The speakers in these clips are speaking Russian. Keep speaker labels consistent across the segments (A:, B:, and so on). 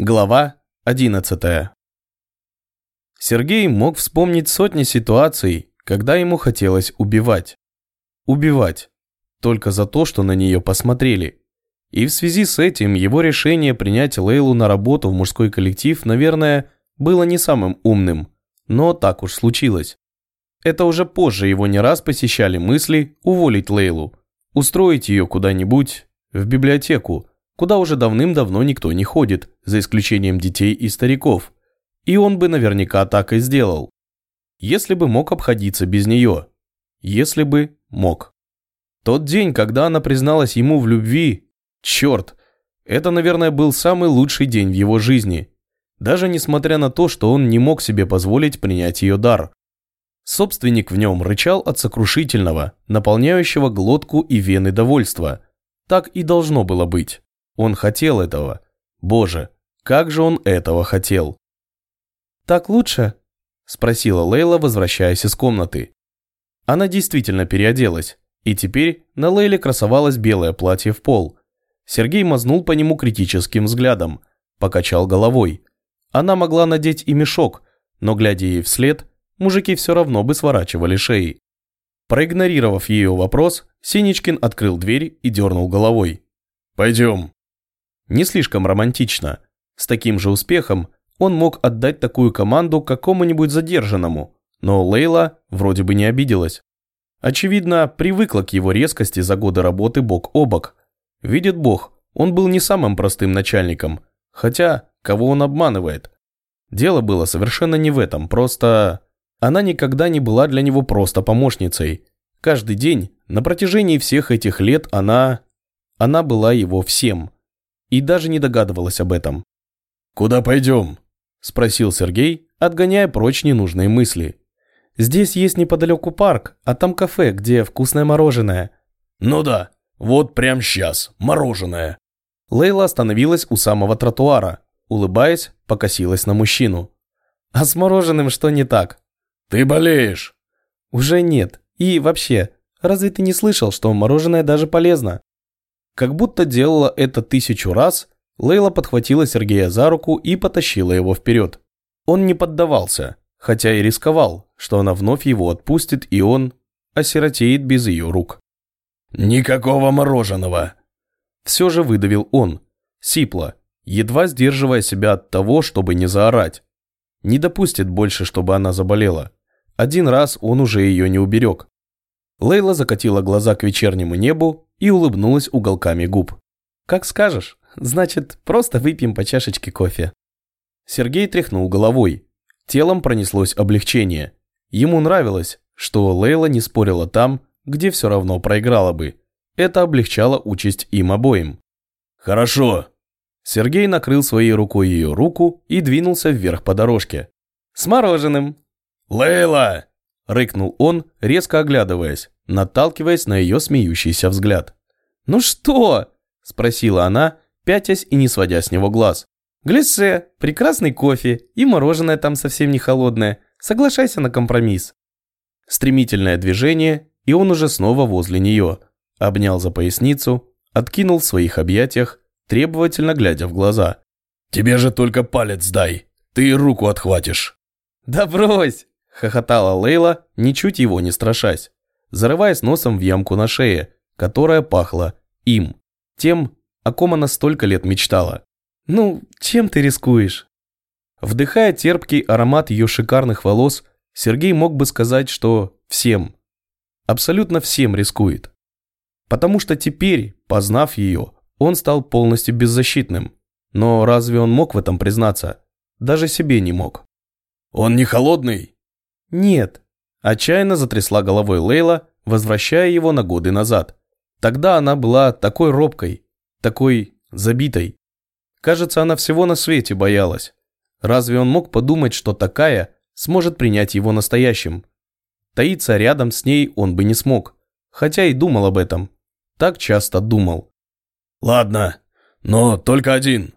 A: Глава 11. Сергей мог вспомнить сотни ситуаций, когда ему хотелось убивать. Убивать. Только за то, что на нее посмотрели. И в связи с этим его решение принять Лейлу на работу в мужской коллектив, наверное, было не самым умным. Но так уж случилось. Это уже позже его не раз посещали мысли уволить Лейлу, устроить ее куда-нибудь, в библиотеку, куда уже давным-давно никто не ходит, за исключением детей и стариков. И он бы наверняка так и сделал. Если бы мог обходиться без нее. Если бы мог. Тот день, когда она призналась ему в любви, черт, это, наверное, был самый лучший день в его жизни. Даже несмотря на то, что он не мог себе позволить принять ее дар. Собственник в нем рычал от сокрушительного, наполняющего глотку и вены довольства. Так и должно было быть. Он хотел этого. Боже, как же он этого хотел.
B: «Так лучше?» – спросила Лейла, возвращаясь из комнаты.
A: Она действительно переоделась, и теперь на Лейле красовалось белое платье в пол. Сергей мазнул по нему критическим взглядом, покачал головой. Она могла надеть и мешок, но, глядя ей вслед, мужики все равно бы сворачивали шеи. Проигнорировав ее вопрос, Синичкин открыл дверь и дернул головой. «Пойдем». Не слишком романтично. С таким же успехом он мог отдать такую команду какому-нибудь задержанному, но Лейла вроде бы не обиделась. Очевидно, привыкла к его резкости за годы работы бок о бок. Видит Бог, он был не самым простым начальником, хотя кого он обманывает. Дело было совершенно не в этом, просто она никогда не была для него просто помощницей. Каждый день, на протяжении всех этих лет она... Она была его всем и даже не догадывалась об этом.
C: «Куда пойдем?» – спросил Сергей, отгоняя прочь ненужные мысли.
B: «Здесь есть неподалеку парк, а там кафе, где вкусное мороженое».
C: «Ну да, вот прямо сейчас, мороженое».
A: Лейла остановилась у самого тротуара, улыбаясь, покосилась на мужчину.
B: «А с мороженым что не так?»
C: «Ты болеешь?»
B: «Уже нет. И вообще, разве ты не слышал, что мороженое даже полезно?»
A: Как будто делала это тысячу раз, Лейла подхватила Сергея за руку и потащила его вперед. Он не поддавался, хотя и рисковал, что она вновь его отпустит, и он осиротеет без ее рук.
C: «Никакого мороженого!»
A: Все же выдавил он, сипло, едва сдерживая себя от того, чтобы не заорать. Не допустит больше, чтобы она заболела. Один раз он уже ее не уберег. Лейла закатила глаза к вечернему небу и улыбнулась уголками губ.
B: «Как скажешь. Значит, просто выпьем по чашечке кофе».
A: Сергей тряхнул головой. Телом пронеслось облегчение. Ему нравилось, что Лейла не спорила там, где все равно проиграла бы. Это облегчало участь им обоим.
C: «Хорошо».
A: Сергей накрыл своей рукой ее руку и двинулся вверх по дорожке.
B: «С мороженым».
C: «Лейла!»
A: – рыкнул он, резко оглядываясь, наталкиваясь на ее смеющийся взгляд.
B: «Ну что?» – спросила она, пятясь и не сводя с него глаз. «Глиссе, прекрасный кофе, и мороженое там совсем не холодное. Соглашайся на компромисс».
A: Стремительное движение, и он уже снова возле нее. Обнял за поясницу, откинул в своих объятиях, требовательно глядя в глаза.
C: «Тебе же только палец дай, ты и руку отхватишь».
B: «Да брось!»
A: – хохотала Лейла, ничуть его не страшась зарываясь носом в ямку на шее, которая пахла им, тем, о ком она столько лет мечтала.
B: «Ну, чем ты рискуешь?»
A: Вдыхая терпкий аромат ее шикарных волос, Сергей мог бы сказать, что всем, абсолютно всем рискует. Потому что теперь, познав ее, он стал полностью беззащитным. Но разве он мог в этом признаться? Даже себе не мог.
C: «Он не холодный?»
B: «Нет»,
A: Отчаянно затрясла головой Лейла, возвращая его на годы назад. Тогда она была такой робкой, такой забитой. Кажется, она всего на свете боялась. Разве он мог подумать, что такая сможет принять его настоящим? Таиться рядом с ней он бы не смог, хотя и думал об этом. Так часто думал.
C: «Ладно, но только один».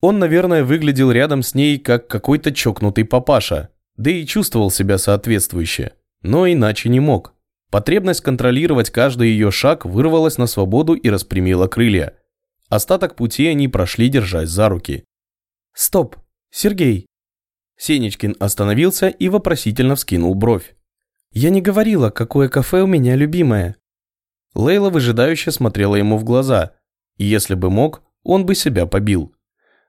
A: Он, наверное, выглядел рядом с ней, как какой-то чокнутый папаша, да и чувствовал себя соответствующе, но иначе не мог. Потребность контролировать каждый ее шаг вырвалась на свободу и распрямила крылья. Остаток пути они прошли, держась за руки.
B: Стоп, Сергей. Сенечкин остановился и вопросительно вскинул бровь. Я не говорила, какое кафе у меня любимое. Лейла выжидающе смотрела ему в глаза, и если бы мог, он бы себя побил.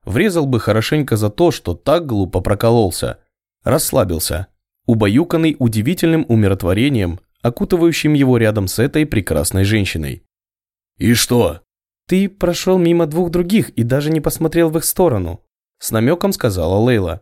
B: Врезал бы хорошенько за то, что так глупо прокололся. Расслабился, убаюканный удивительным умиротворением, окутывающим его рядом с этой прекрасной женщиной.
C: «И что?»
B: «Ты прошел мимо двух других и даже не посмотрел в их сторону», с намеком сказала Лейла.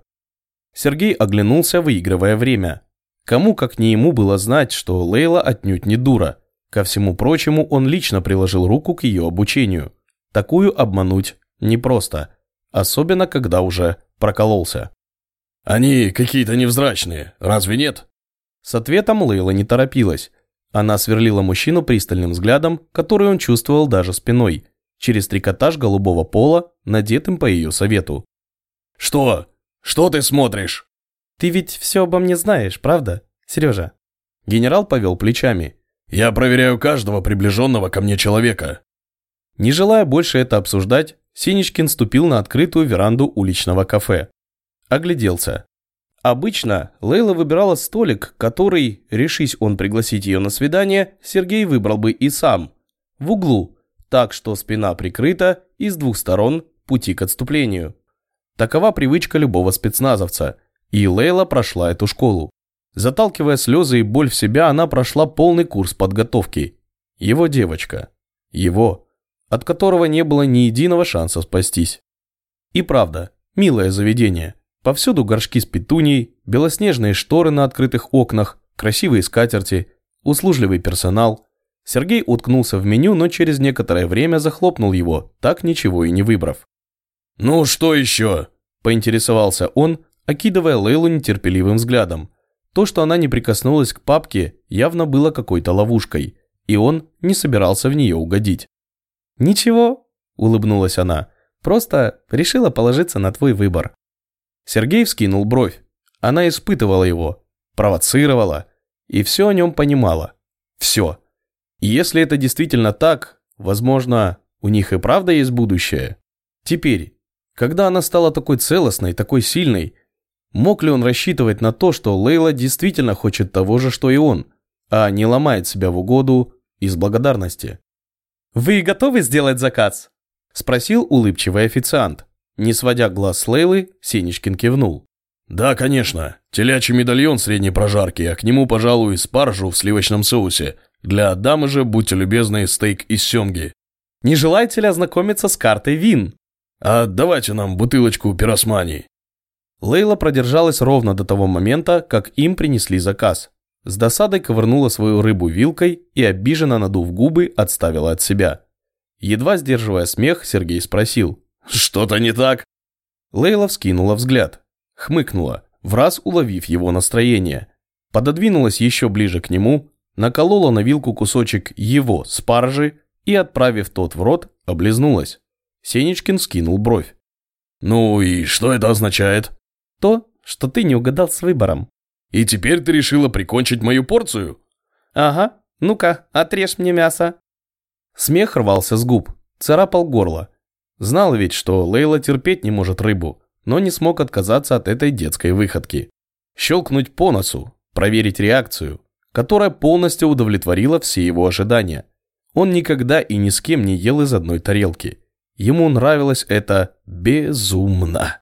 B: Сергей оглянулся, выигрывая время. Кому, как не ему, было знать, что Лейла отнюдь не дура. Ко всему прочему, он лично приложил руку к ее обучению. Такую обмануть непросто, особенно когда уже прокололся.
C: «Они какие-то невзрачные, разве нет?»
B: С ответом Лейла не торопилась. Она сверлила мужчину пристальным взглядом, который он чувствовал даже спиной, через трикотаж голубого пола, надетым по ее совету.
C: «Что? Что ты смотришь?»
B: «Ты ведь все обо мне знаешь, правда, Сережа?» Генерал повел плечами.
C: «Я проверяю каждого приближенного ко мне человека».
B: Не желая больше это обсуждать, Синичкин ступил на открытую веранду уличного кафе. Огляделся. Обычно Лейла выбирала столик, который, решись он пригласить ее на свидание, Сергей выбрал бы и сам. В углу, так что спина прикрыта и с двух сторон пути к отступлению. Такова привычка любого спецназовца, и Лейла прошла эту школу. Заталкивая слезы и боль в себя, она прошла полный курс подготовки. Его девочка. Его. От которого не было ни единого шанса спастись. И правда, милое заведение. Повсюду горшки с петунией, белоснежные шторы на открытых окнах, красивые скатерти, услужливый персонал. Сергей уткнулся в меню, но через некоторое время захлопнул его, так ничего и не выбрав.
C: «Ну, что еще?»
B: – поинтересовался он, окидывая Лейлу нетерпеливым взглядом. То, что она не прикоснулась к папке, явно было какой-то ловушкой, и он не собирался в нее угодить. «Ничего», – улыбнулась она, – «просто решила положиться на твой выбор». Сергей вскинул бровь. Она испытывала его, провоцировала и все о нем понимала. Все. И если это действительно так, возможно, у них и правда есть будущее. Теперь, когда она стала такой целостной, такой сильной, мог ли он рассчитывать на то, что Лейла действительно хочет того же, что и он, а не ломает себя в угоду из благодарности? «Вы готовы сделать заказ?» – спросил улыбчивый официант. Не сводя глаз с Лейлы, Сенечкин кивнул.
C: «Да, конечно. Телячий медальон средней прожарки, а к нему, пожалуй, спаржу в сливочном соусе. Для дамы же, будьте любезны, стейк из семги».
B: «Не желаете ли ознакомиться с картой вин?»
C: «А давайте нам бутылочку пиросмани».
B: Лейла продержалась ровно до того момента, как им принесли заказ. С досадой ковырнула свою рыбу вилкой и, обиженно надув губы, отставила от себя. Едва сдерживая смех, Сергей спросил.
C: «Что-то не так?»
B: Лейла вскинула взгляд. Хмыкнула, в раз уловив его настроение. Пододвинулась еще ближе к нему, наколола на вилку кусочек его спаржи и, отправив тот в рот, облизнулась. Сенечкин скинул бровь.
C: «Ну и что это означает?»
B: «То, что ты не угадал с выбором».
C: «И теперь ты решила прикончить мою порцию?»
B: «Ага. Ну-ка, отрежь мне мясо». Смех рвался с губ, царапал горло. Знал ведь, что Лейла терпеть не может рыбу, но не смог отказаться от этой детской выходки. Щелкнуть по носу, проверить реакцию, которая полностью удовлетворила все его ожидания. Он никогда и ни с кем не ел из одной тарелки. Ему нравилось это безумно.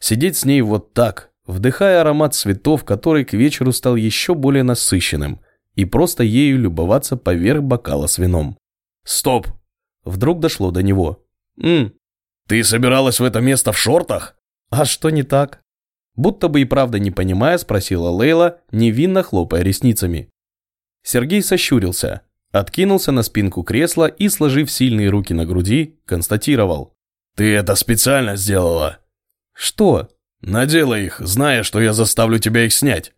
B: Сидеть с ней вот так, вдыхая аромат цветов, который к вечеру стал еще более насыщенным, и просто ею любоваться поверх бокала с вином.
C: «Стоп!»
B: Вдруг дошло до него. «М,
C: «Ты собиралась в это место в шортах?»
B: а что не так?» Будто бы и правда не понимая, спросила Лейла, невинно хлопая ресницами. Сергей сощурился, Откинулся на спинку кресла и, сложив сильные руки на груди, констатировал.
C: «Ты это специально сделала?»
B: «Что?»
C: «Надела их, зная, что я заставлю тебя их снять».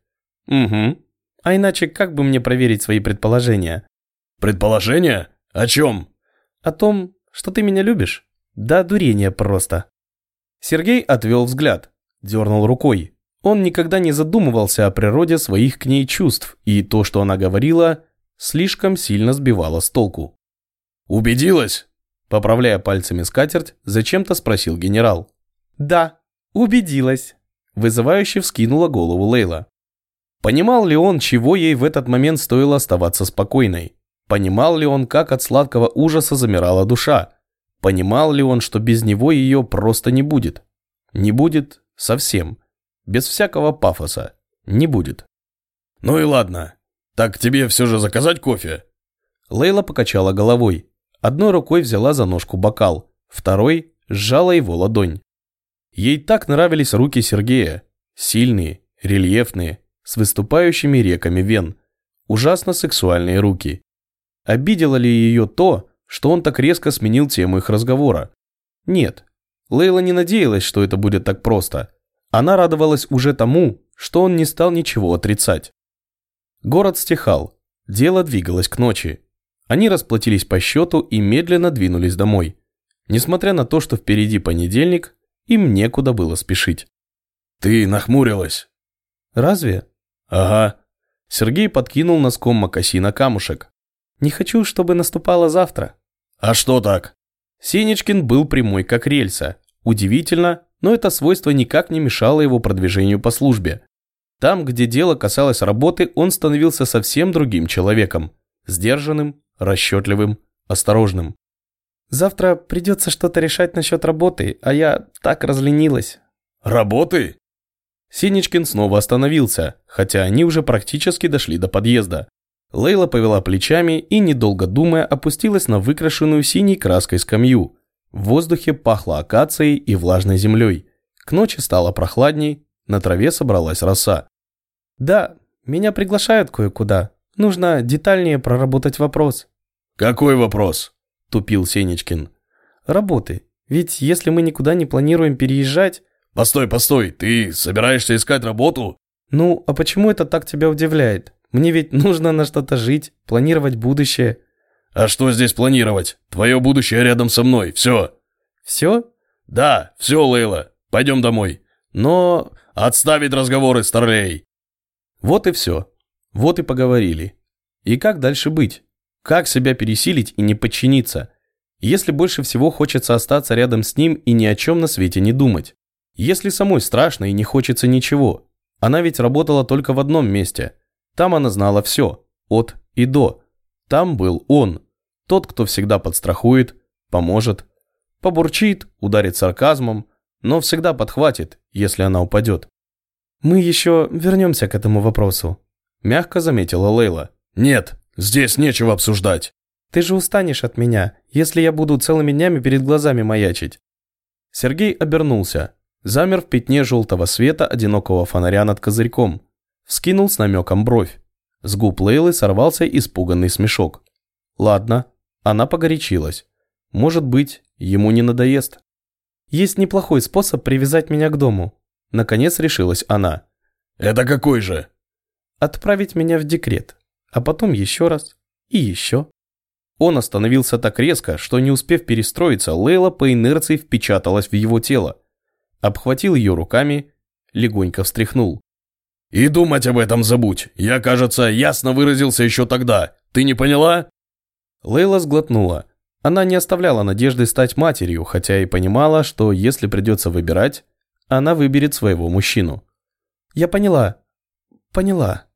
B: «Угу. А иначе как бы мне проверить свои предположения?»
C: «Предположения? О чем?»
B: «О том, что ты меня любишь. Да дурение просто». Сергей отвел взгляд, дернул рукой. Он никогда не задумывался о природе своих к ней чувств, и то, что она говорила, слишком сильно сбивало с толку.
C: «Убедилась?»
B: Поправляя пальцами скатерть, зачем-то спросил генерал. «Да», убедилась. Вызывающе вскинула голову Лейла. Понимал ли он, чего ей в этот момент стоило оставаться спокойной? Понимал ли он, как от сладкого ужаса замирала душа? Понимал ли он, что без него ее просто не будет? Не будет совсем. Без всякого пафоса. Не будет.
C: «Ну и ладно. Так тебе все же заказать кофе?»
B: Лейла покачала головой. Одной рукой взяла за ножку бокал, второй сжала его ладонь. Ей так нравились руки Сергея. Сильные, рельефные, с выступающими реками вен. Ужасно сексуальные руки. Обидело ли ее то, что он так резко сменил тему их разговора? Нет. Лейла не надеялась, что это будет так просто. Она радовалась уже тому, что он не стал ничего отрицать. Город стихал. Дело двигалось к ночи. Они расплатились по счету и медленно двинулись домой. Несмотря на то, что впереди понедельник, им некуда было спешить.
C: «Ты нахмурилась?»
B: «Разве?»
C: «Ага».
B: Сергей подкинул носком на камушек. «Не хочу, чтобы наступало завтра».
C: «А что так?»
B: Синичкин был прямой, как рельса. Удивительно, но это свойство никак не мешало его продвижению по службе. Там, где дело касалось работы, он становился совсем другим человеком. Сдержанным, расчетливым, осторожным. «Завтра придется что-то решать насчет работы, а я так разленилась».
C: «Работы?»
B: Синичкин снова остановился, хотя они уже практически дошли до подъезда. Лейла повела плечами и, недолго думая, опустилась на выкрашенную синей краской скамью. В воздухе пахло акацией и влажной землей. К ночи стало прохладней, на траве собралась роса. «Да, меня приглашают кое-куда. Нужно детальнее проработать вопрос».
C: «Какой вопрос?»
B: – тупил Сенечкин. «Работы. Ведь если мы никуда не планируем переезжать...»
C: «Постой, постой, ты собираешься искать работу?»
B: «Ну, а почему это так тебя удивляет? Мне ведь нужно на что-то жить, планировать будущее».
C: «А что здесь планировать? Твое будущее рядом со мной, все».
B: «Все?»
C: «Да, все, Лейла, пойдем домой».
B: «Но...»
C: «Отставить разговоры, старлей!»
B: Вот и все. Вот и поговорили. И как дальше быть? Как себя пересилить и не подчиниться? Если больше всего хочется остаться рядом с ним и ни о чем на свете не думать. Если самой страшно и не хочется ничего. Она ведь работала только в одном месте. Там она знала все. От и до. Там был он. Тот, кто всегда подстрахует, поможет. Побурчит, ударит сарказмом, но всегда подхватит, если она упадет. «Мы еще вернемся к этому вопросу», – мягко заметила Лейла.
C: «Нет, Здесь нечего обсуждать.
B: Ты же устанешь от меня, если я буду целыми днями перед глазами маячить. Сергей обернулся, замер в пятне желтого света одинокого фонаря над козырьком, вскинул с намеком бровь. С губ Лейлы сорвался испуганный смешок. Ладно, она погорячилась. Может быть, ему не надоест. Есть неплохой способ привязать меня к дому. Наконец решилась она.
C: Это какой же?
B: Отправить меня в декрет а потом еще раз и еще. Он остановился так резко, что не успев перестроиться, Лейла по инерции впечаталась в его тело. Обхватил ее руками, легонько встряхнул.
C: «И думать об этом забудь. Я, кажется, ясно выразился еще тогда. Ты не поняла?»
B: Лейла сглотнула. Она не оставляла надежды стать матерью, хотя и понимала, что если придется выбирать, она выберет своего мужчину. «Я поняла. Поняла».